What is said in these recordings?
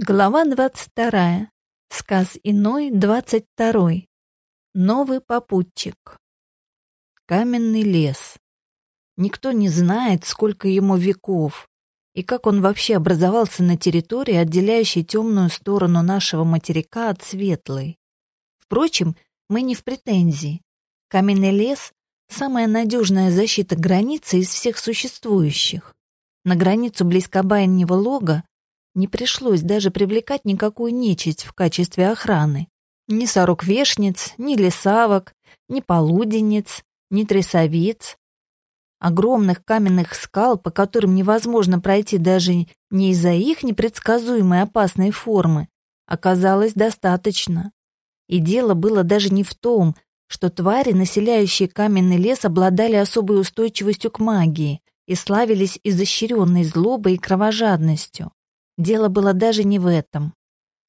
Глава 22. Сказ иной 22. Новый попутчик. Каменный лес. Никто не знает, сколько ему веков, и как он вообще образовался на территории, отделяющей темную сторону нашего материка от светлой. Впрочем, мы не в претензии. Каменный лес — самая надежная защита границы из всех существующих. На границу близкобайнего лога не пришлось даже привлекать никакую нечисть в качестве охраны. Ни сорок-вешниц, ни лесавок, ни полуденец, ни трясовиц. Огромных каменных скал, по которым невозможно пройти даже не из-за их непредсказуемой опасной формы, оказалось достаточно. И дело было даже не в том, что твари, населяющие каменный лес, обладали особой устойчивостью к магии и славились изощренной злобой и кровожадностью. Дело было даже не в этом.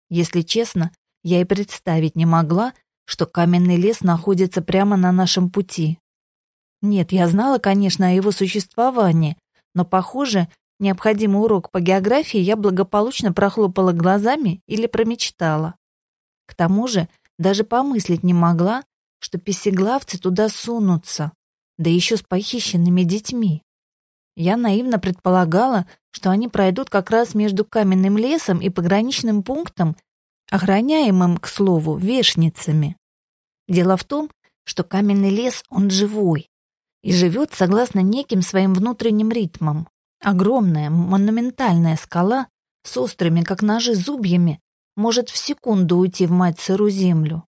Если честно, я и представить не могла, что каменный лес находится прямо на нашем пути. Нет, я знала, конечно, о его существовании, но, похоже, необходимый урок по географии я благополучно прохлопала глазами или промечтала. К тому же, даже помыслить не могла, что песеглавцы туда сунутся, да еще с похищенными детьми. Я наивно предполагала, что они пройдут как раз между каменным лесом и пограничным пунктом, охраняемым, к слову, вешницами. Дело в том, что каменный лес, он живой и живет согласно неким своим внутренним ритмам. Огромная, монументальная скала с острыми, как ножи, зубьями может в секунду уйти в мать сырую землю.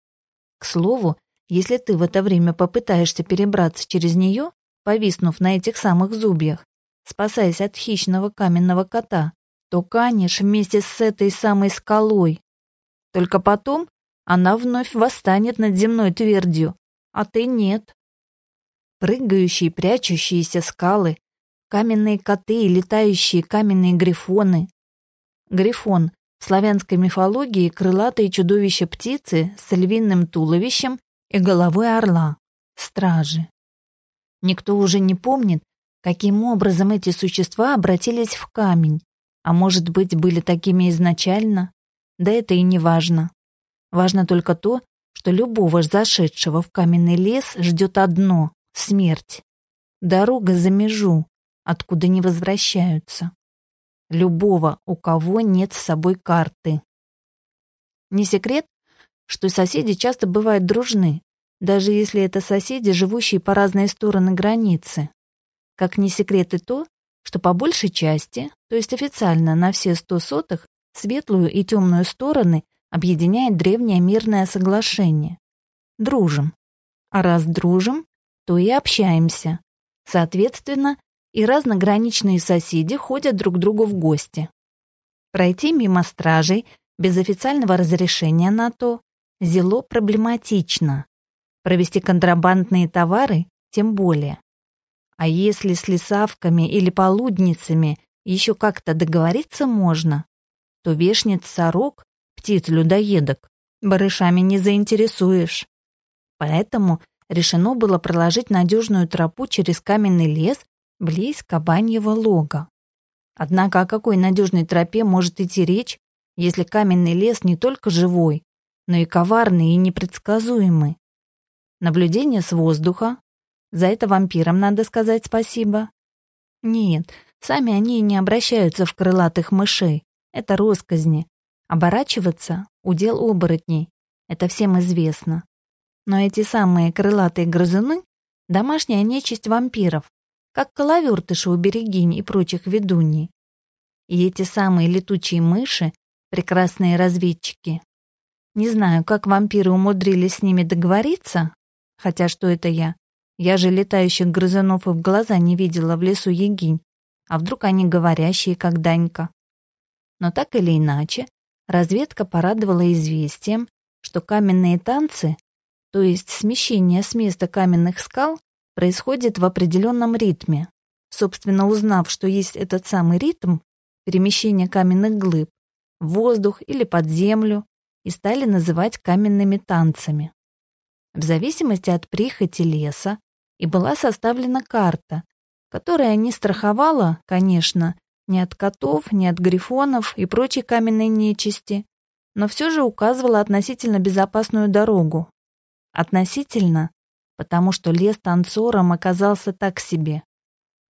К слову, если ты в это время попытаешься перебраться через нее, повиснув на этих самых зубьях, спасаясь от хищного каменного кота, то канешь вместе с этой самой скалой. Только потом она вновь восстанет над земной твердью, а ты нет. Прыгающие, прячущиеся скалы, каменные коты и летающие каменные грифоны. Грифон в славянской мифологии крылатые чудовища птицы с львиным туловищем и головой орла, стражи. Никто уже не помнит, Каким образом эти существа обратились в камень? А может быть, были такими изначально? Да это и не важно. Важно только то, что любого зашедшего в каменный лес ждет одно — смерть. Дорога за межу, откуда не возвращаются. Любого, у кого нет с собой карты. Не секрет, что соседи часто бывают дружны, даже если это соседи, живущие по разные стороны границы. Как не секрет и то, что по большей части, то есть официально на все сто сотых, светлую и темную стороны объединяет древнее мирное соглашение. Дружим. А раз дружим, то и общаемся. Соответственно, и разнограничные соседи ходят друг другу в гости. Пройти мимо стражей без официального разрешения на то зело проблематично. Провести контрабандные товары тем более. А если с лесавками или полудницами еще как-то договориться можно, то вешнец сорок, птиц-людоедок, барышами не заинтересуешь. Поэтому решено было проложить надежную тропу через каменный лес близ кабаньего лога. Однако о какой надежной тропе может идти речь, если каменный лес не только живой, но и коварный и непредсказуемый? Наблюдение с воздуха, за это вампирам надо сказать спасибо. Нет, сами они не обращаются в крылатых мышей. Это росказни. Оборачиваться — удел оборотней. Это всем известно. Но эти самые крылатые грызуны — домашняя нечисть вампиров, как коловертыши у берегинь и прочих ведуней. И эти самые летучие мыши — прекрасные разведчики. Не знаю, как вампиры умудрились с ними договориться, хотя что это я, я же летающих грызунов и в глаза не видела в лесу егинь. А вдруг они говорящие, как Данька? Но так или иначе, разведка порадовала известием, что каменные танцы, то есть смещение с места каменных скал, происходит в определенном ритме. Собственно, узнав, что есть этот самый ритм, перемещение каменных глыб, в воздух или под землю, и стали называть каменными танцами. В зависимости от прихоти леса и была составлена карта, которая не страховала, конечно, Ни от котов, ни от грифонов и прочей каменной нечисти, но все же указывала относительно безопасную дорогу. Относительно, потому что лес танцором оказался так себе.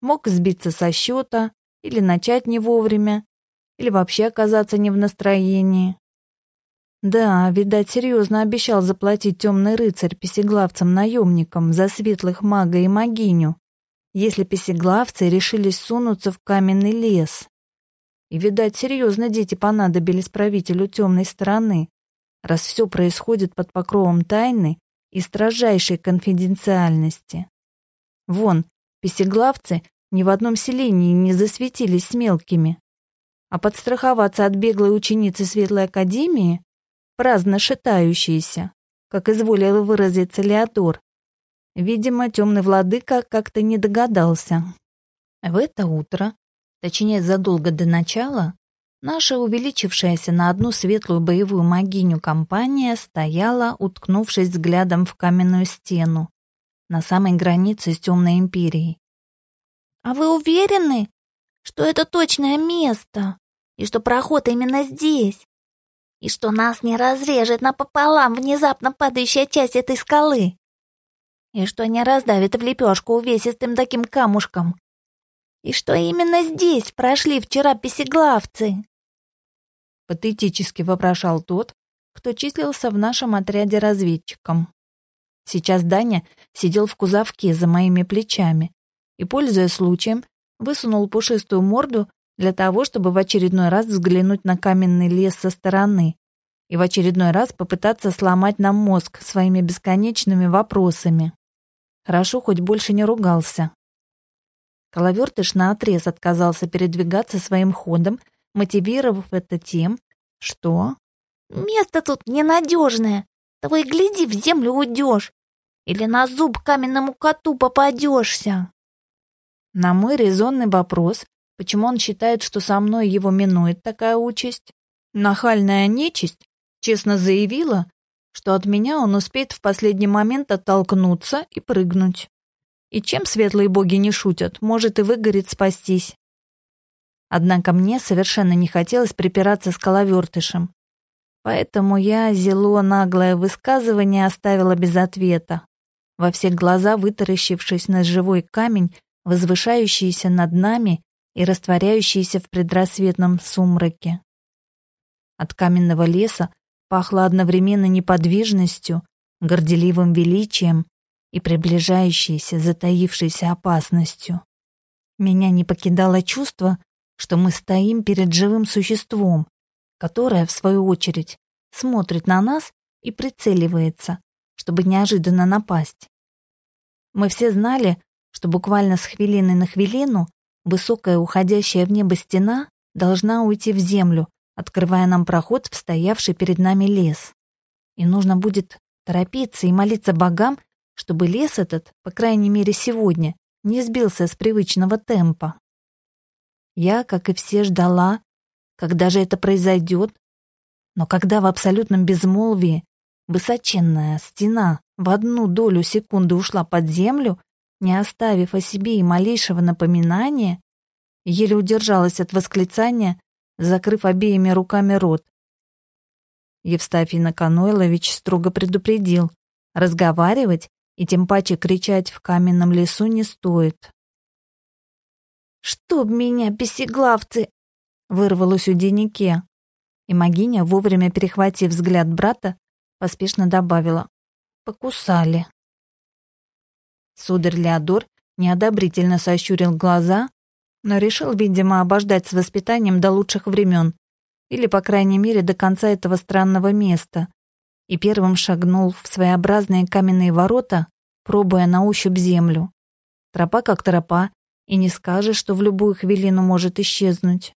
Мог сбиться со счета или начать не вовремя, или вообще оказаться не в настроении. Да, видать, серьезно обещал заплатить темный рыцарь песеглавцам-наемникам за светлых мага и магиню, если песеглавцы решились сунуться в каменный лес. И, видать, серьезно дети понадобились правителю темной стороны, раз все происходит под покровом тайны и строжайшей конфиденциальности. Вон, песеглавцы ни в одном селении не засветились с мелкими. А подстраховаться от беглой ученицы Светлой Академии праздно шатающиеся, как изволил выразиться Леодор. Видимо, темный владыка как-то не догадался. В это утро, точнее задолго до начала, наша увеличившаяся на одну светлую боевую могиню компания стояла, уткнувшись взглядом в каменную стену, на самой границе с темной империей. «А вы уверены, что это точное место, и что проход именно здесь?» И что нас не разрежет напополам внезапно падающая часть этой скалы, и что не раздавит в лепешку увесистым таким камушком, и что именно здесь прошли вчера песеглавцы. Патетически вопрошал тот, кто числился в нашем отряде разведчиком. Сейчас Даня сидел в кузовке за моими плечами и, пользуясь случаем, высунул пушистую морду для того, чтобы в очередной раз взглянуть на каменный лес со стороны и в очередной раз попытаться сломать нам мозг своими бесконечными вопросами. Хорошо, хоть больше не ругался. Коловертыш наотрез отказался передвигаться своим ходом, мотивировав это тем, что... «Место тут ненадежное. Того и гляди, в землю уйдешь. Или на зуб каменному коту попадешься». На мой резонный вопрос Почему он считает, что со мной его минует такая участь? Нахальная нечисть честно заявила, что от меня он успеет в последний момент оттолкнуться и прыгнуть. И чем светлые боги не шутят, может и выгорит спастись. Однако мне совершенно не хотелось припираться с коловертышем. Поэтому я зело наглое высказывание оставила без ответа, во все глаза вытаращившись на живой камень, возвышающийся над нами и растворяющиеся в предрассветном сумраке. От каменного леса пахло одновременно неподвижностью, горделивым величием и приближающейся, затаившейся опасностью. Меня не покидало чувство, что мы стоим перед живым существом, которое, в свою очередь, смотрит на нас и прицеливается, чтобы неожиданно напасть. Мы все знали, что буквально с хвилины на хвилину Высокая уходящая в небо стена должна уйти в землю, открывая нам проход в стоявший перед нами лес. И нужно будет торопиться и молиться богам, чтобы лес этот, по крайней мере сегодня, не сбился с привычного темпа. Я, как и все, ждала, когда же это произойдет. Но когда в абсолютном безмолвии высоченная стена в одну долю секунды ушла под землю, не оставив о себе и малейшего напоминания, еле удержалась от восклицания, закрыв обеими руками рот. Евстафий Наканойлович строго предупредил, разговаривать и тем паче кричать в каменном лесу не стоит. «Чтоб меня, песеглавцы!» вырвалось у Денике, и Магиня, вовремя перехватив взгляд брата, поспешно добавила «покусали». Сударь Леодор неодобрительно сощурил глаза, но решил, видимо, обождать с воспитанием до лучших времен, или, по крайней мере, до конца этого странного места, и первым шагнул в своеобразные каменные ворота, пробуя на ощупь землю. Тропа как тропа, и не скажешь, что в любую хвилину может исчезнуть.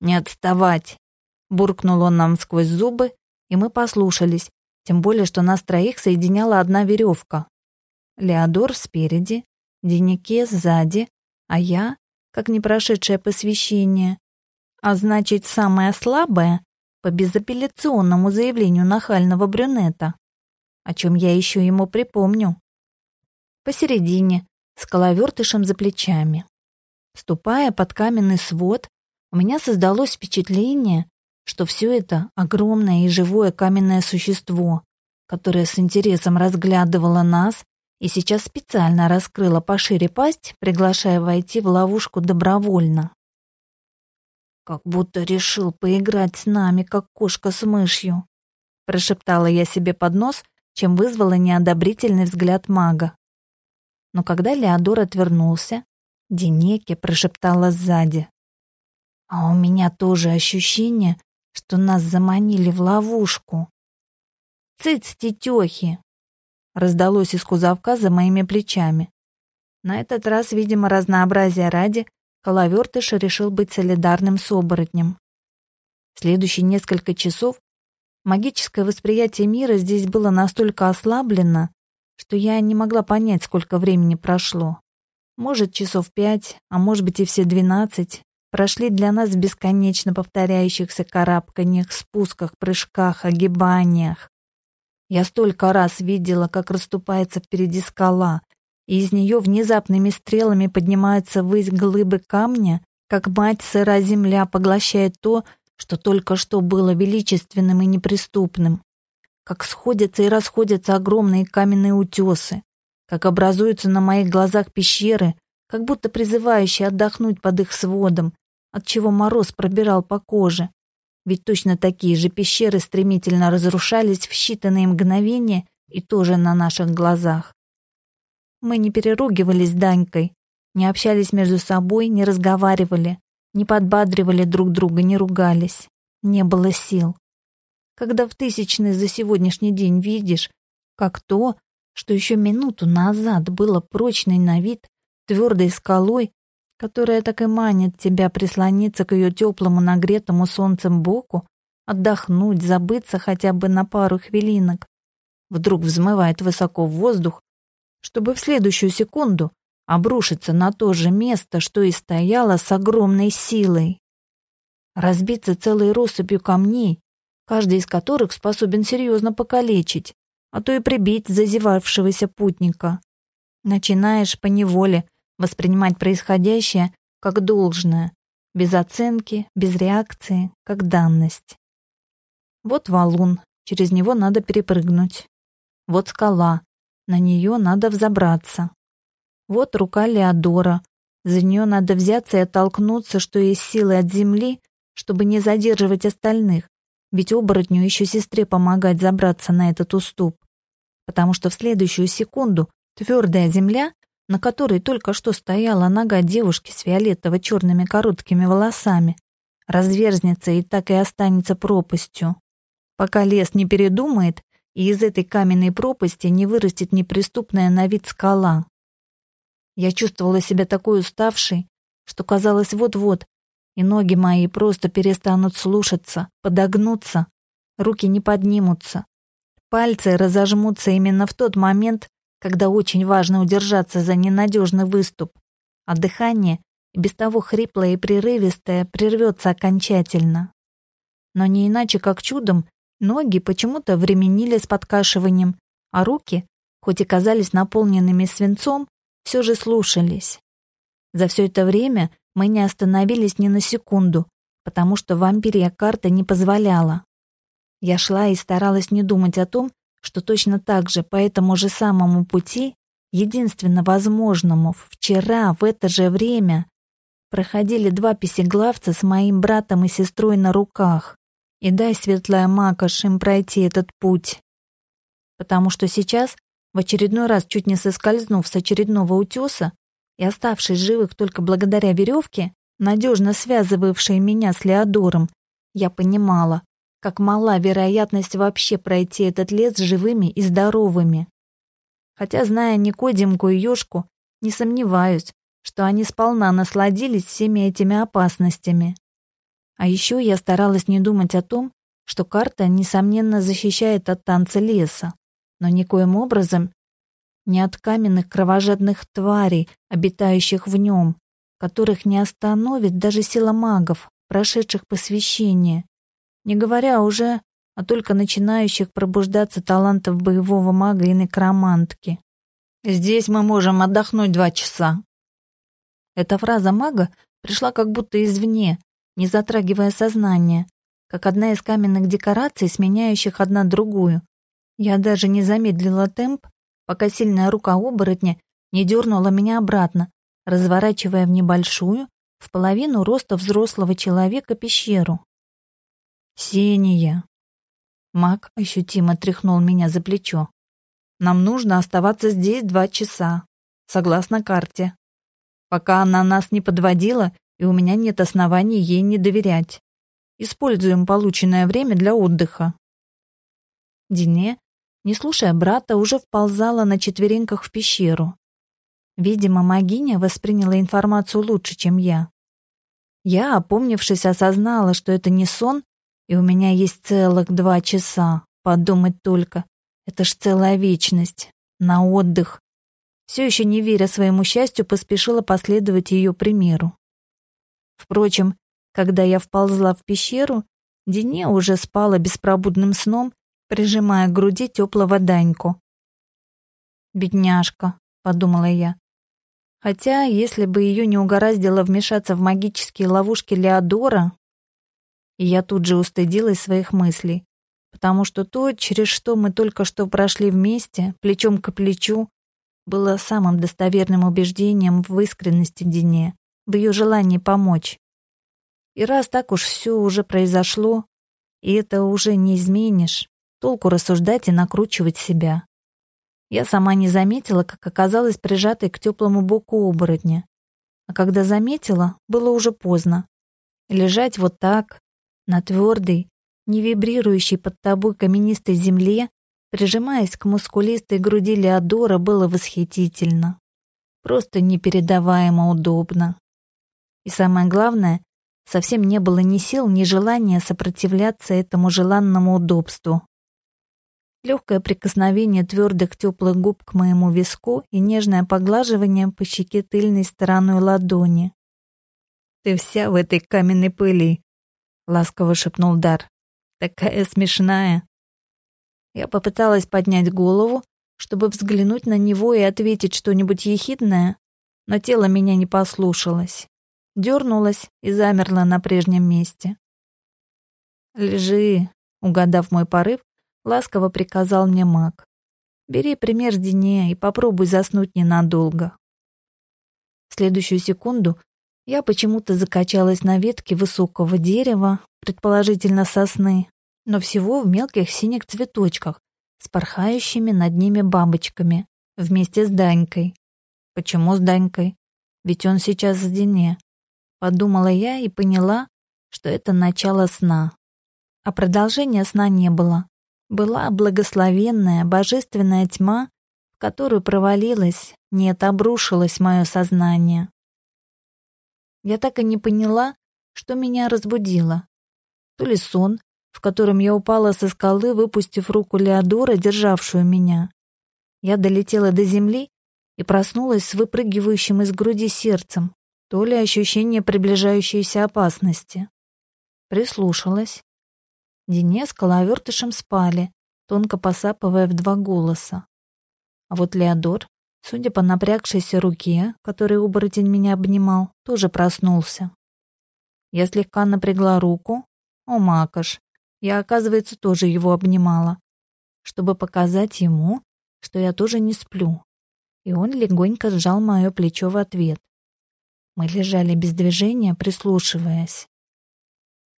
«Не отставать!» — буркнул он нам сквозь зубы, и мы послушались, тем более, что нас троих соединяла одна веревка. Леодор спереди, Денике сзади, а я, как не прошедшее посвящение, а значит, самая слабая по безапелляционному заявлению нахального брюнета, о чем я еще ему припомню. Посередине, с коловертышем за плечами. Ступая под каменный свод, у меня создалось впечатление, что все это огромное и живое каменное существо, которое с интересом разглядывало нас и сейчас специально раскрыла пошире пасть, приглашая войти в ловушку добровольно. «Как будто решил поиграть с нами, как кошка с мышью», прошептала я себе под нос, чем вызвала неодобрительный взгляд мага. Но когда Леодор отвернулся, Денеке прошептала сзади. «А у меня тоже ощущение, что нас заманили в ловушку». «Цыц, тетехи!» Раздалось из кузовка за моими плечами. На этот раз, видимо, разнообразия ради, Коловертыш решил быть солидарным с оборотнем. Следующие несколько часов магическое восприятие мира здесь было настолько ослаблено, что я не могла понять, сколько времени прошло. Может, часов пять, а может быть и все двенадцать, прошли для нас в бесконечно повторяющихся карабканиях, спусках, прыжках, огибаниях. Я столько раз видела, как расступается впереди скала, и из нее внезапными стрелами поднимаются ввысь глыбы камня, как мать сыра земля поглощает то, что только что было величественным и неприступным, как сходятся и расходятся огромные каменные утесы, как образуются на моих глазах пещеры, как будто призывающие отдохнуть под их сводом, от чего мороз пробирал по коже, ведь точно такие же пещеры стремительно разрушались в считанные мгновения и тоже на наших глазах. Мы не переругивались с Данькой, не общались между собой, не разговаривали, не подбадривали друг друга, не ругались. Не было сил. Когда в тысячный за сегодняшний день видишь, как то, что еще минуту назад было прочной на вид, твердой скалой, которая так и манит тебя прислониться к ее теплому нагретому солнцем боку, отдохнуть, забыться хотя бы на пару хвилинок. Вдруг взмывает высоко в воздух, чтобы в следующую секунду обрушиться на то же место, что и стояло с огромной силой. Разбиться целой россыпью камней, каждый из которых способен серьезно покалечить, а то и прибить зазевавшегося путника. Начинаешь поневоле воспринимать происходящее как должное, без оценки, без реакции, как данность. Вот валун, через него надо перепрыгнуть. Вот скала, на нее надо взобраться. Вот рука Леодора, за нее надо взяться и оттолкнуться, что есть силы от земли, чтобы не задерживать остальных, ведь оборотню еще сестре помогать забраться на этот уступ. Потому что в следующую секунду твердая земля на которой только что стояла нога девушки с фиолетово-черными короткими волосами, разверзнется и так и останется пропастью. Пока лес не передумает, и из этой каменной пропасти не вырастет неприступная на вид скала. Я чувствовала себя такой уставшей, что казалось вот-вот, и ноги мои просто перестанут слушаться, подогнуться, руки не поднимутся. Пальцы разожмутся именно в тот момент, когда очень важно удержаться за ненадежный выступ, а дыхание, без того хриплое и прерывистое, прервется окончательно. Но не иначе как чудом, ноги почему-то временили с подкашиванием, а руки, хоть и казались наполненными свинцом, все же слушались. За все это время мы не остановились ни на секунду, потому что вампирия карта не позволяла. Я шла и старалась не думать о том, что точно так же по этому же самому пути, единственно возможному, вчера в это же время проходили два песеглавца с моим братом и сестрой на руках. И дай, светлая макаш, им пройти этот путь. Потому что сейчас, в очередной раз чуть не соскользнув с очередного утеса и оставшись живых только благодаря веревке, надежно связывавшей меня с Леодором, я понимала, как мала вероятность вообще пройти этот лес живыми и здоровыми. Хотя, зная Никодимку и Ёшку, не сомневаюсь, что они сполна насладились всеми этими опасностями. А еще я старалась не думать о том, что карта, несомненно, защищает от танца леса, но никоим образом не от каменных кровожадных тварей, обитающих в нем, которых не остановит даже сила магов, прошедших посвящение, не говоря уже о только начинающих пробуждаться талантов боевого мага и некромантки. Здесь мы можем отдохнуть два часа. Эта фраза мага пришла как будто извне, не затрагивая сознание, как одна из каменных декораций, сменяющих одна другую. Я даже не замедлила темп, пока сильная рука оборотня не дернула меня обратно, разворачивая в небольшую, в половину роста взрослого человека пещеру. «Сения!» Маг ощутимо тряхнул меня за плечо. «Нам нужно оставаться здесь два часа, согласно карте пока она нас не подводила, и у меня нет оснований ей не доверять. Используем полученное время для отдыха. Дине, не слушая брата, уже вползала на четвереньках в пещеру. Видимо, магиня восприняла информацию лучше, чем я. Я, опомнившись, осознала, что это не сон, и у меня есть целых два часа. Подумать только. Это ж целая вечность. На отдых все еще не веря своему счастью, поспешила последовать ее примеру. Впрочем, когда я вползла в пещеру, Дине уже спала беспробудным сном, прижимая к груди теплого Даньку. «Бедняжка», — подумала я. Хотя, если бы ее не угораздило вмешаться в магические ловушки Леодора, и я тут же устыдилась своих мыслей, потому что то, через что мы только что прошли вместе, плечом к плечу, было самым достоверным убеждением в искренности Дине, в ее желании помочь. И раз так уж все уже произошло, и это уже не изменишь, толку рассуждать и накручивать себя. Я сама не заметила, как оказалась прижатой к теплому боку оборотня. А когда заметила, было уже поздно. Лежать вот так, на твердой, не вибрирующей под тобой каменистой земле, Прижимаясь к мускулистой груди Леодора, было восхитительно. Просто непередаваемо удобно. И самое главное, совсем не было ни сил, ни желания сопротивляться этому желанному удобству. Легкое прикосновение твердых теплых губ к моему виску и нежное поглаживание по щеке тыльной стороной ладони. «Ты вся в этой каменной пыли», — ласково шепнул Дар. «Такая смешная». Я попыталась поднять голову, чтобы взглянуть на него и ответить что-нибудь ехидное, но тело меня не послушалось. Дернулось и замерло на прежнем месте. «Лежи», — угадав мой порыв, ласково приказал мне маг. «Бери пример с Дине и попробуй заснуть ненадолго». В следующую секунду я почему-то закачалась на ветке высокого дерева, предположительно сосны, но всего в мелких синих цветочках с порхающими над ними бабочками вместе с Данькой. Почему с Данькой? Ведь он сейчас в Дине. Подумала я и поняла, что это начало сна. А продолжения сна не было. Была благословенная, божественная тьма, в которую провалилась, нет, обрушилось мое сознание. Я так и не поняла, что меня разбудило. То ли сон, в котором я упала со скалы, выпустив руку Леодора, державшую меня. Я долетела до земли и проснулась с выпрыгивающим из груди сердцем, то ли ощущение приближающейся опасности. Прислушалась. Дине с коловертышем спали, тонко посапывая в два голоса. А вот Леодор, судя по напрягшейся руке, которой оборотень меня обнимал, тоже проснулся. Я слегка напрягла руку. О, Макаш, я, оказывается, тоже его обнимала, чтобы показать ему, что я тоже не сплю. И он легонько сжал мое плечо в ответ. Мы лежали без движения, прислушиваясь.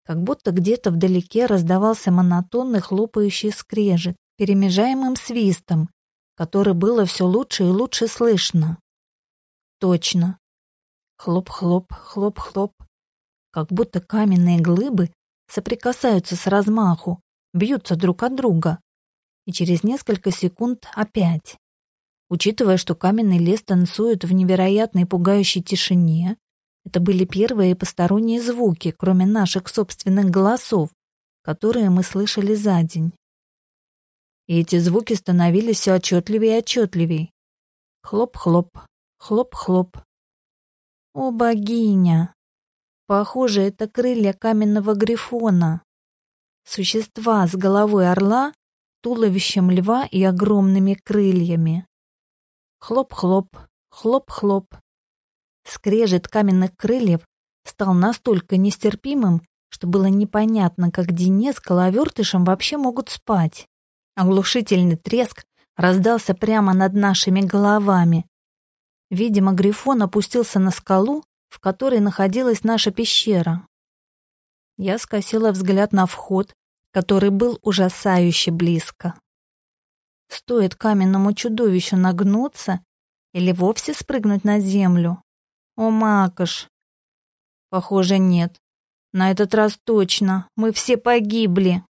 Как будто где-то вдалеке раздавался монотонный хлопающий скрежет, перемежаемым свистом, который было все лучше и лучше слышно. Точно. Хлоп-хлоп, хлоп-хлоп. Как будто каменные глыбы соприкасаются с размаху, бьются друг от друга. И через несколько секунд опять. Учитывая, что каменный лес танцует в невероятной пугающей тишине, это были первые посторонние звуки, кроме наших собственных голосов, которые мы слышали за день. И эти звуки становились все отчетливее и отчетливее. Хлоп-хлоп, хлоп-хлоп. О, богиня! Похоже, это крылья каменного грифона. Существа с головой орла, туловищем льва и огромными крыльями. Хлоп-хлоп, хлоп-хлоп. скрежет каменных крыльев стал настолько нестерпимым, что было непонятно, как Денис с коловертышем вообще могут спать. Оглушительный треск раздался прямо над нашими головами. Видимо, Грифон опустился на скалу, в которой находилась наша пещера. Я скосила взгляд на вход, который был ужасающе близко. Стоит каменному чудовищу нагнуться или вовсе спрыгнуть на землю. О, Макаш! Похоже, нет. На этот раз точно. Мы все погибли.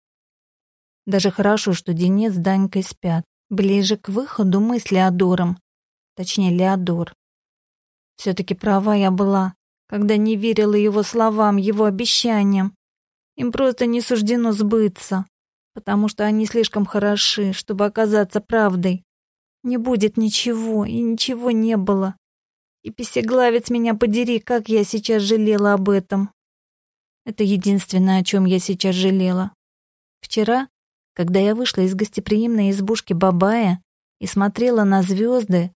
Даже хорошо, что Денис с Данькой спят. Ближе к выходу мы с Леодором. Точнее, Леодор. Все-таки права я была, когда не верила его словам, его обещаниям. Им просто не суждено сбыться, потому что они слишком хороши, чтобы оказаться правдой. Не будет ничего, и ничего не было. И писеглавец меня подери, как я сейчас жалела об этом. Это единственное, о чем я сейчас жалела. Вчера, когда я вышла из гостеприимной избушки Бабая и смотрела на звезды,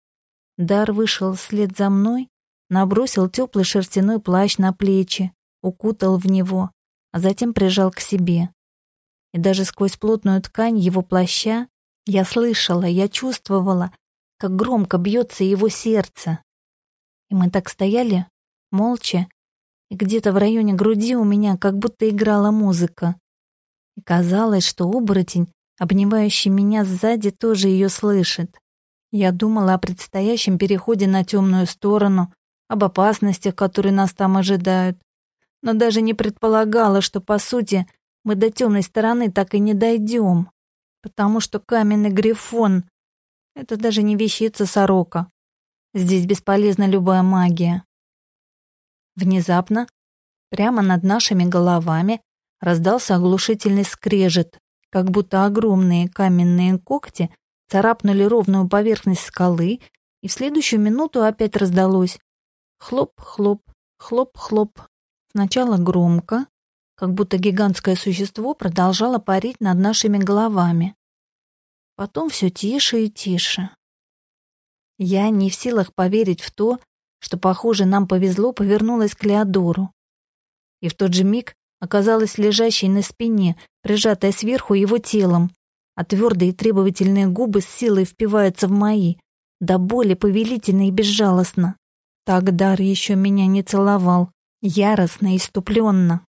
Дар вышел вслед за мной, набросил теплый шерстяной плащ на плечи, укутал в него, а затем прижал к себе. И даже сквозь плотную ткань его плаща я слышала, я чувствовала, как громко бьется его сердце. И мы так стояли, молча, и где-то в районе груди у меня как будто играла музыка. И казалось, что оборотень, обнимающий меня сзади, тоже ее слышит. Я думала о предстоящем переходе на темную сторону, об опасностях, которые нас там ожидают, но даже не предполагала, что, по сути, мы до темной стороны так и не дойдем, потому что каменный грифон — это даже не вещица сорока. Здесь бесполезна любая магия. Внезапно, прямо над нашими головами, раздался оглушительный скрежет, как будто огромные каменные когти царапнули ровную поверхность скалы, и в следующую минуту опять раздалось хлоп-хлоп, хлоп-хлоп. Сначала громко, как будто гигантское существо продолжало парить над нашими головами. Потом все тише и тише. Я не в силах поверить в то, что, похоже, нам повезло, повернулась к Леодору. И в тот же миг оказалась лежащей на спине, прижатая сверху его телом, а твердые требовательные губы с силой впиваются в мои, до боли повелительно и безжалостно. Так Дар еще меня не целовал, яростно и иступленно.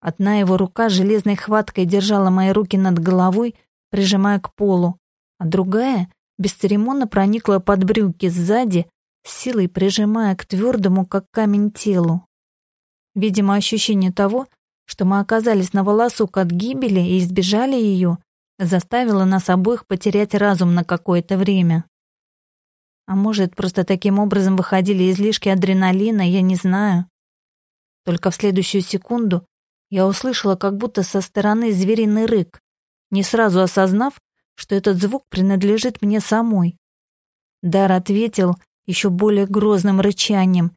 Одна его рука железной хваткой держала мои руки над головой, прижимая к полу, а другая бесцеремонно проникла под брюки сзади, силой прижимая к твердому, как камень, телу. Видимо, ощущение того, что мы оказались на волосок от гибели и избежали ее, заставило нас обоих потерять разум на какое-то время. А может, просто таким образом выходили излишки адреналина, я не знаю. Только в следующую секунду я услышала как будто со стороны звериный рык, не сразу осознав, что этот звук принадлежит мне самой. Дар ответил еще более грозным рычанием,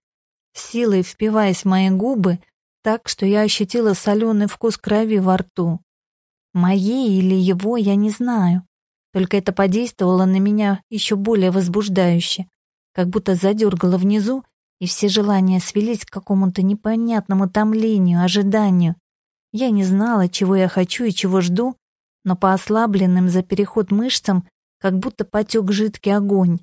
силой впиваясь в мои губы, так, что я ощутила соленый вкус крови во рту. Моей или его я не знаю, только это подействовало на меня еще более возбуждающе, как будто задергало внизу, и все желания свелись к какому-то непонятному томлению, ожиданию. Я не знала, чего я хочу и чего жду, но по ослабленным за переход мышцам как будто потек жидкий огонь.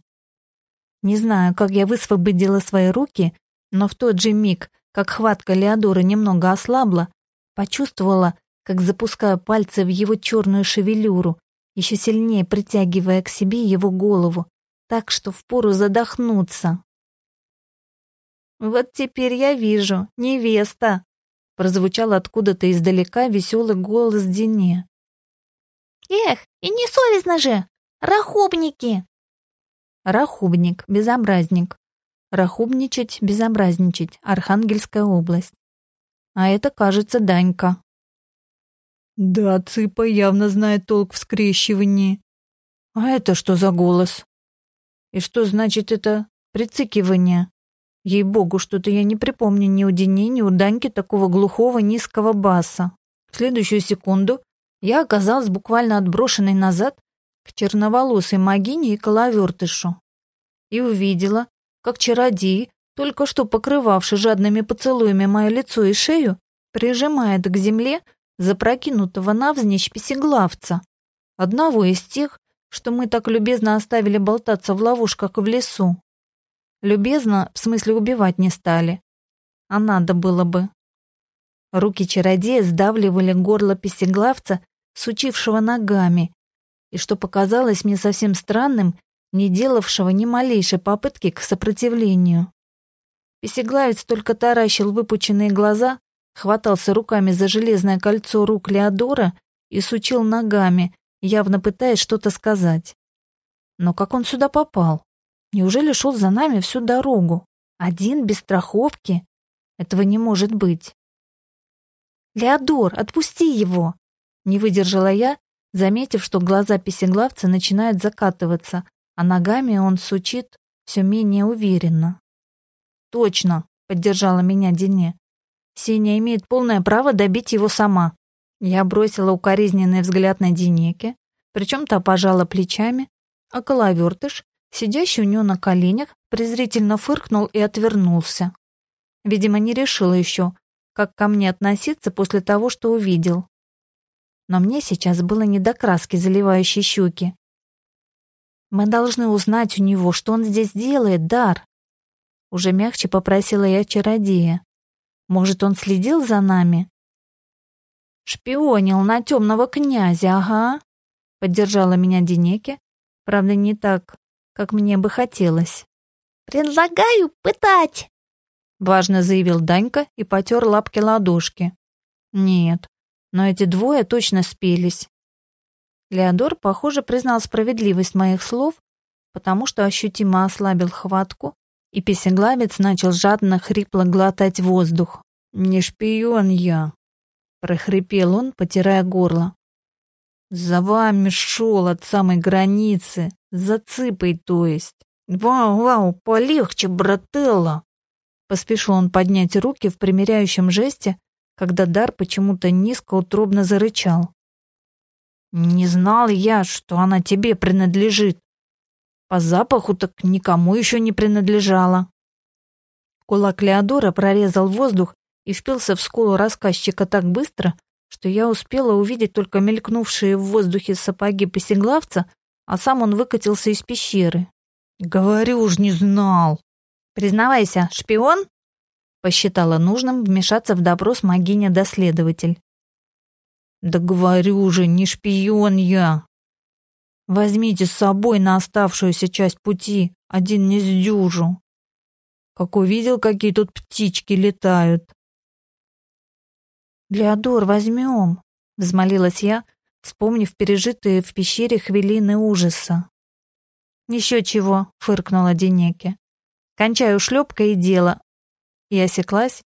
Не знаю, как я высвободила свои руки, но в тот же миг, как хватка Леодора немного ослабла, почувствовала, как запускаю пальцы в его черную шевелюру, еще сильнее притягивая к себе его голову, так что впору задохнуться. «Вот теперь я вижу, невеста!» прозвучал откуда-то издалека веселый голос Дине. Эх, и не совестно же! Рахубники!» Рахубник, безобразник. Рахубничать, безобразничать. Архангельская область. А это, кажется, Данька. Да, Цыпа явно знает толк в скрещивании. А это что за голос? И что значит это прицикивание? Ей-богу, что-то я не припомню ни у Дени, ни у Даньки такого глухого низкого баса. В следующую секунду я оказалась буквально отброшенной назад к черноволосой магине и коловертышу. И увидела, как чародей только что покрывавший жадными поцелуями мое лицо и шею, прижимает к земле запрокинутого навзничь песеглавца, одного из тех, что мы так любезно оставили болтаться в ловушках в лесу. Любезно, в смысле убивать не стали. А надо было бы. Руки чародея сдавливали горло песеглавца, сучившего ногами, и, что показалось мне совсем странным, не делавшего ни малейшей попытки к сопротивлению. Песеглавец только таращил выпученные глаза, хватался руками за железное кольцо рук Леодора и сучил ногами, явно пытаясь что-то сказать. Но как он сюда попал? Неужели шел за нами всю дорогу? Один, без страховки? Этого не может быть. «Леодор, отпусти его!» Не выдержала я, заметив, что глаза песеглавца начинают закатываться, а ногами он сучит все менее уверенно. «Точно!» — поддержала меня Дине. «Сеня имеет полное право добить его сама». Я бросила укоризненный взгляд на Динеке, причем та пожала плечами, а коловертыш, сидящий у нее на коленях, презрительно фыркнул и отвернулся. Видимо, не решил еще, как ко мне относиться после того, что увидел. Но мне сейчас было не до краски, заливающей щеки. Мы должны узнать у него, что он здесь делает, Дар. Уже мягче попросила я чародея. Может, он следил за нами? Шпионил на темного князя, ага. Поддержала меня Денеке. Правда, не так, как мне бы хотелось. «Предлагаю пытать!» Важно заявил Данька и потер лапки ладошки. «Нет, но эти двое точно спелись. Леодор, похоже, признал справедливость моих слов, потому что ощутимо ослабил хватку, и песеглавец начал жадно хрипло глотать воздух. «Не шпион я», — прохрипел он, потирая горло. «За вами шел от самой границы, за цыпой, то есть. Вау-вау, полегче, брателла!» Поспешил он поднять руки в примиряющем жесте, когда Дар почему-то низко утробно зарычал. «Не знал я, что она тебе принадлежит. По запаху так никому еще не принадлежала». Кулак Леодора прорезал воздух и впился в скулу рассказчика так быстро, что я успела увидеть только мелькнувшие в воздухе сапоги посеглавца, а сам он выкатился из пещеры. «Говорю уж, не знал!» «Признавайся, шпион?» Посчитала нужным вмешаться в допрос магиня-доследователь. «Да говорю уже, не шпион я!» «Возьмите с собой на оставшуюся часть пути, один не сдюжу!» «Как увидел, какие тут птички летают!» «Леодор, возьмем!» — взмолилась я, вспомнив пережитые в пещере хвилины ужаса. «Еще чего!» — фыркнула Денеке. «Кончаю шлепкой и дело, и осеклась,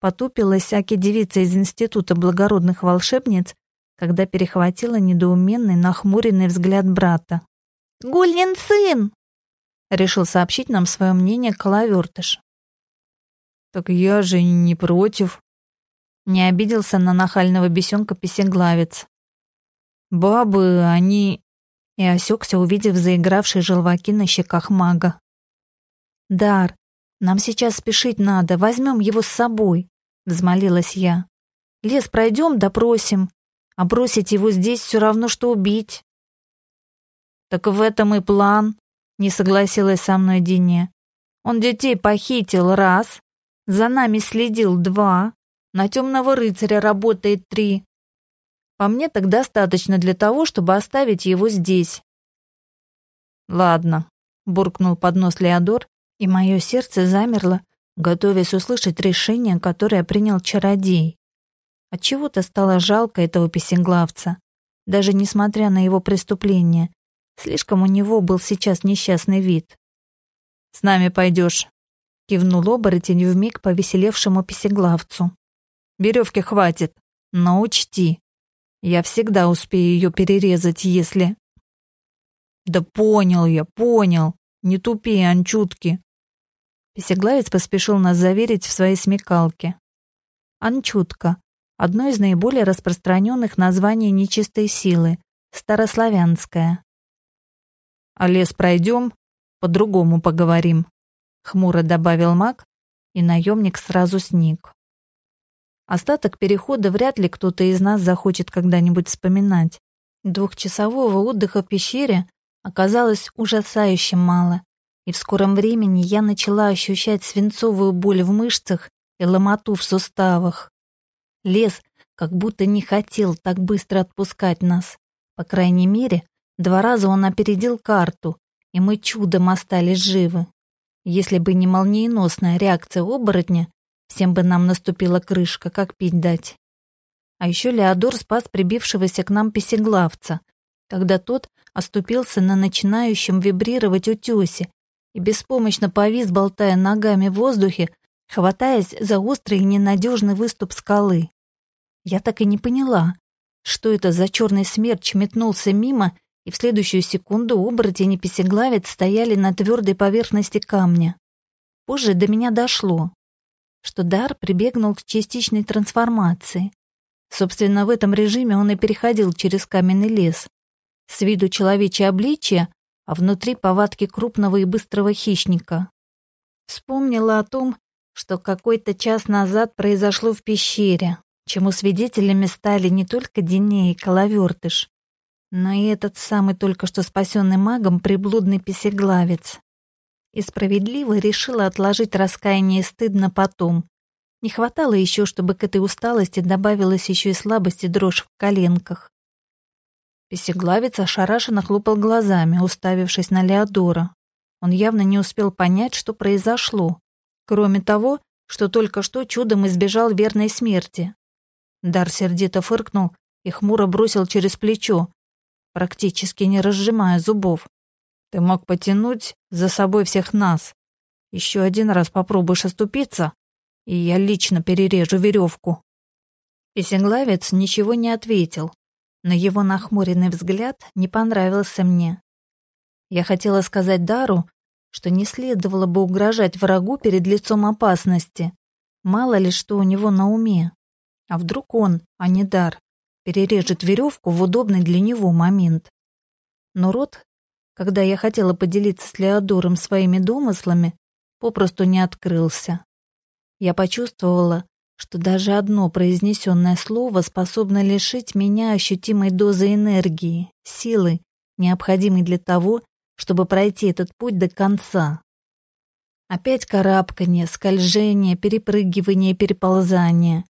потупилась Аки девица из Института благородных волшебниц, когда перехватила недоуменный, нахмуренный взгляд брата. «Гульнин сын!» — решил сообщить нам свое мнение Коловертыш. «Так я же не против», — не обиделся на нахального бесенка песеглавец. «Бабы, они...» И осекся, увидев заигравшие желваки на щеках мага. «Дар, нам сейчас спешить надо, возьмем его с собой», — взмолилась я. «Лес пройдем, допросим, а бросить его здесь все равно, что убить». «Так в этом и план», — не согласилась со мной Дине. «Он детей похитил раз, за нами следил два, на темного рыцаря работает три. По мне так достаточно для того, чтобы оставить его здесь». «Ладно», — буркнул под нос Леодор и мое сердце замерло, готовясь услышать решение, которое принял чародей. Отчего-то стало жалко этого песенглавца, даже несмотря на его преступление. Слишком у него был сейчас несчастный вид. «С нами пойдешь», — кивнул оборотень вмиг повеселевшему песеглавцу. «Веревки хватит, но учти, я всегда успею ее перерезать, если...» «Да понял я, понял, не тупи, анчутки», Песеглавец поспешил нас заверить в своей смекалке. Анчутка – одно из наиболее распространенных названий нечистой силы, старославянская. А лес пройдем, по-другому поговорим. хмуро добавил маг, и наемник сразу сник. Остаток перехода вряд ли кто-то из нас захочет когда-нибудь вспоминать. Двухчасового отдыха в пещере оказалось ужасающе мало, и в скором времени я начала ощущать свинцовую боль в мышцах и ломоту в суставах. Лес как будто не хотел так быстро отпускать нас. По крайней мере, два раза он опередил карту, и мы чудом остались живы. Если бы не молниеносная реакция оборотня, всем бы нам наступила крышка, как пить дать. А еще Леодор спас прибившегося к нам песеглавца, когда тот оступился на начинающем вибрировать утесе и беспомощно повис, болтая ногами в воздухе, хватаясь за острый и ненадежный выступ скалы. Я так и не поняла, что это за черный смерч метнулся мимо, и в следующую секунду оборотень и песеглавец стояли на твердой поверхности камня. Позже до меня дошло, что дар прибегнул к частичной трансформации. Собственно, в этом режиме он и переходил через каменный лес. С виду человечье обличие, а внутри повадки крупного и быстрого хищника. Вспомнила о том, что какой-то час назад произошло в пещере, чему свидетелями стали не только Дине и Коловертыш, но и этот самый только что спасенный магом приблудный песеглавец. И справедливо решила отложить раскаяние и стыд на потом. Не хватало еще, чтобы к этой усталости добавилась еще и слабость и дрожь в коленках. Песеглавец ошарашенно хлопал глазами, уставившись на Леодора. Он явно не успел понять, что произошло. Кроме того, что только что чудом избежал верной смерти. Дар сердито фыркнул и хмуро бросил через плечо, практически не разжимая зубов. «Ты мог потянуть за собой всех нас. Еще один раз попробуешь оступиться, и я лично перережу веревку». Песенглавец ничего не ответил, но его нахмуренный взгляд не понравился мне. Я хотела сказать Дару, что не следовало бы угрожать врагу перед лицом опасности. Мало ли что у него на уме. А вдруг он, а не дар, перережет веревку в удобный для него момент? Но рот, когда я хотела поделиться с Леодором своими домыслами, попросту не открылся. Я почувствовала, что даже одно произнесенное слово способно лишить меня ощутимой дозы энергии, силы, необходимой для того, чтобы пройти этот путь до конца. Опять карабканье, скольжение, перепрыгивание, переползание.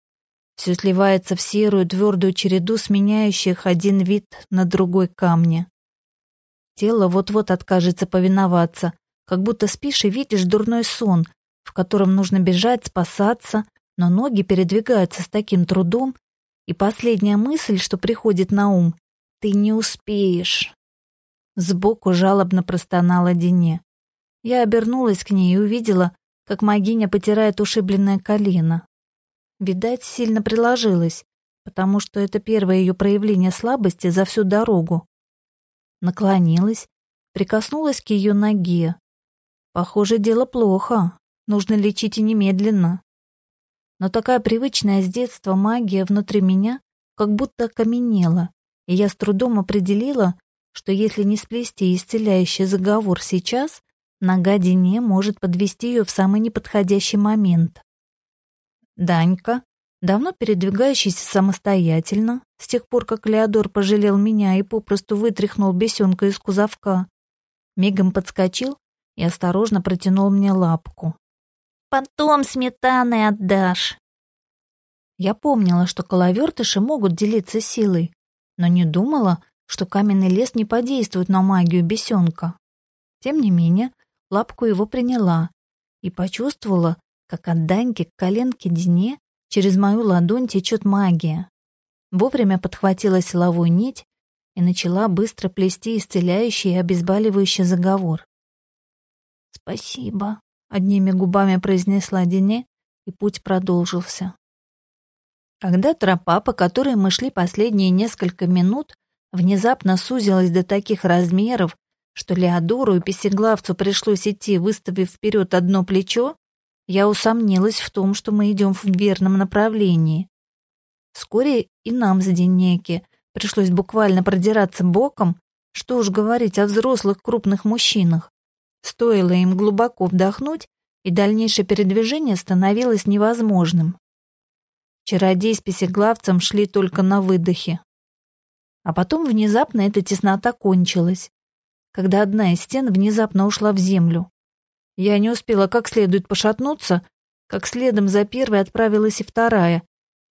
Все сливается в серую твердую череду сменяющих один вид на другой камня. Тело вот-вот откажется повиноваться, как будто спишь и видишь дурной сон, в котором нужно бежать, спасаться, но ноги передвигаются с таким трудом, и последняя мысль, что приходит на ум — ты не успеешь. Сбоку жалобно простонала Дине. Я обернулась к ней и увидела, как магиня потирает ушибленное колено. Видать, сильно приложилась, потому что это первое ее проявление слабости за всю дорогу. Наклонилась, прикоснулась к ее ноге. Похоже, дело плохо, нужно лечить и немедленно. Но такая привычная с детства магия внутри меня как будто окаменела, и я с трудом определила, что если не сплести исцеляющий заговор сейчас, нога Дине может подвести ее в самый неподходящий момент. Данька, давно передвигающийся самостоятельно, с тех пор, как Леодор пожалел меня и попросту вытряхнул бесенка из кузовка, мигом подскочил и осторожно протянул мне лапку. «Потом сметаной отдашь». Я помнила, что коловертыши могут делиться силой, но не думала, что каменный лес не подействует на магию бесенка. Тем не менее, лапку его приняла и почувствовала, как от Даньки к коленке Дине через мою ладонь течет магия. Вовремя подхватила силовую нить и начала быстро плести исцеляющий и обезболивающий заговор. «Спасибо», — одними губами произнесла Дине, и путь продолжился. Когда тропа, по которой мы шли последние несколько минут, внезапно сузилась до таких размеров, что Леодору и Песеглавцу пришлось идти, выставив вперед одно плечо, я усомнилась в том, что мы идем в верном направлении. Вскоре и нам с Денеки пришлось буквально продираться боком, что уж говорить о взрослых крупных мужчинах. Стоило им глубоко вдохнуть, и дальнейшее передвижение становилось невозможным. Чародей с песеглавцем шли только на выдохе. А потом внезапно эта теснота кончилась, когда одна из стен внезапно ушла в землю. Я не успела как следует пошатнуться, как следом за первой отправилась и вторая,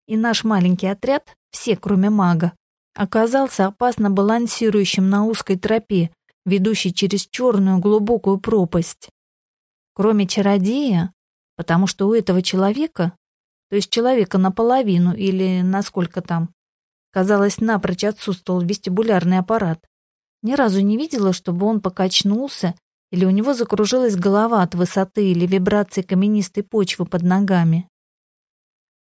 и наш маленький отряд, все кроме мага, оказался опасно балансирующим на узкой тропе, ведущей через черную глубокую пропасть. Кроме чародея, потому что у этого человека, то есть человека наполовину или насколько там, казалось, напрочь отсутствовал вестибулярный аппарат. Ни разу не видела, чтобы он покачнулся или у него закружилась голова от высоты или вибрации каменистой почвы под ногами.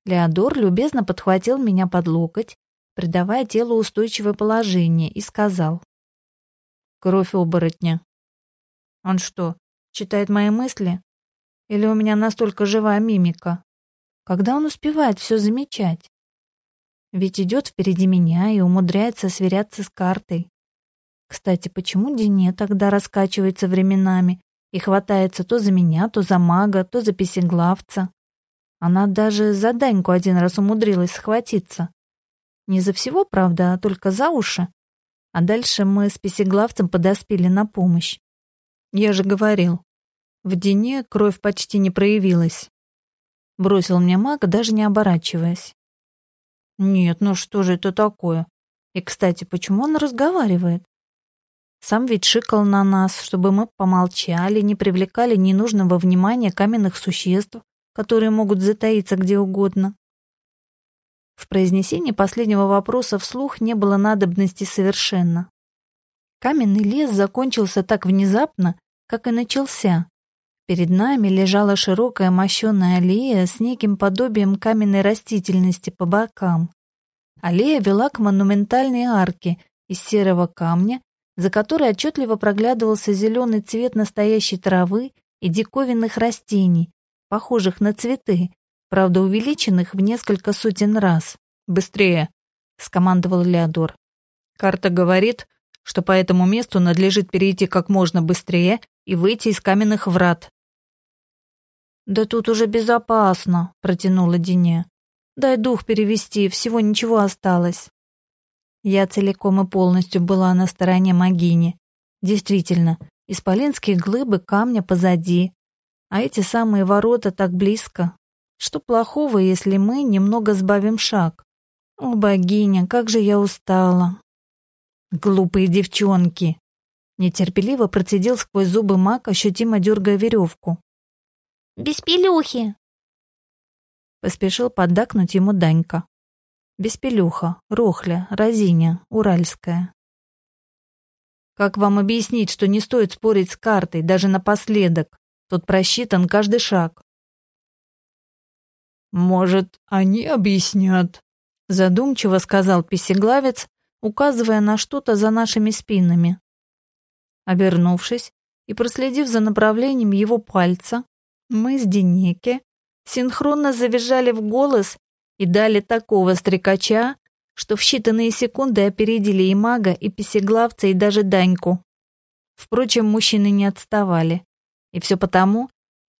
Леодор любезно подхватил меня под локоть, придавая телу устойчивое положение, и сказал. «Кровь оборотня». «Он что, читает мои мысли? Или у меня настолько живая мимика? Когда он успевает все замечать? Ведь идет впереди меня и умудряется сверяться с картой. Кстати, почему Дине тогда раскачивается временами и хватается то за меня, то за мага, то за песеглавца? Она даже за Даньку один раз умудрилась схватиться. Не за всего, правда, а только за уши. А дальше мы с песеглавцем подоспели на помощь. Я же говорил, в Дине кровь почти не проявилась. Бросил мне маг, даже не оборачиваясь. Нет, ну что же это такое? И, кстати, почему он разговаривает? Сам ведь шикал на нас, чтобы мы помолчали, не привлекали ненужного внимания каменных существ, которые могут затаиться где угодно. В произнесении последнего вопроса вслух не было надобности совершенно. Каменный лес закончился так внезапно, как и начался. Перед нами лежала широкая мощеная аллея с неким подобием каменной растительности по бокам. Аллея вела к монументальной арке из серого камня за которой отчетливо проглядывался зеленый цвет настоящей травы и диковинных растений, похожих на цветы, правда увеличенных в несколько сотен раз. «Быстрее!» — скомандовал Леодор. «Карта говорит, что по этому месту надлежит перейти как можно быстрее и выйти из каменных врат». «Да тут уже безопасно», — протянула Дине. «Дай дух перевести, всего ничего осталось». Я целиком и полностью была на стороне Магини. Действительно, исполинские глыбы камня позади, а эти самые ворота так близко. Что плохого, если мы немного сбавим шаг? О, богиня, как же я устала. Глупые девчонки. Нетерпеливо процедил сквозь зубы маг, ощутимо дергая веревку. «Без пилюхи!» Поспешил поддакнуть ему Данька. Беспелюха, Рохля, Разиня, Уральская. Как вам объяснить, что не стоит спорить с картой, даже напоследок? Тут просчитан каждый шаг. Может, они объяснят? Задумчиво сказал песеглавец, указывая на что-то за нашими спинами. Обернувшись и проследив за направлением его пальца, мы с Денеке синхронно завизжали в голос и дали такого стрекача, что в считанные секунды опередили и мага, и песеглавца, и даже Даньку. Впрочем, мужчины не отставали. И все потому,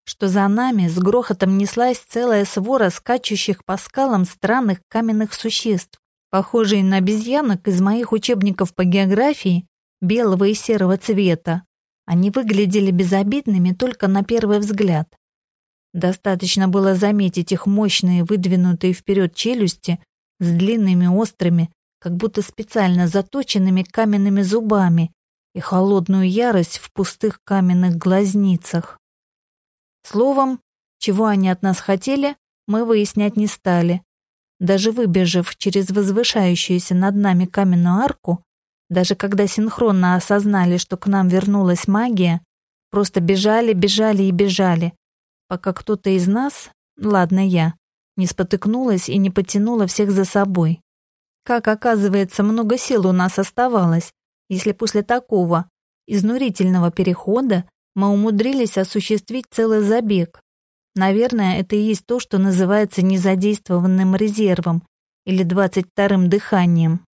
что за нами с грохотом неслась целая свора скачущих по скалам странных каменных существ, похожие на обезьянок из моих учебников по географии белого и серого цвета. Они выглядели безобидными только на первый взгляд. Достаточно было заметить их мощные, выдвинутые вперед челюсти с длинными острыми, как будто специально заточенными каменными зубами и холодную ярость в пустых каменных глазницах. Словом, чего они от нас хотели, мы выяснять не стали. Даже выбежав через возвышающуюся над нами каменную арку, даже когда синхронно осознали, что к нам вернулась магия, просто бежали, бежали и бежали, пока кто-то из нас, ладно я, не спотыкнулась и не потянула всех за собой. Как оказывается, много сил у нас оставалось, если после такого изнурительного перехода мы умудрились осуществить целый забег. Наверное, это и есть то, что называется незадействованным резервом или двадцать вторым дыханием.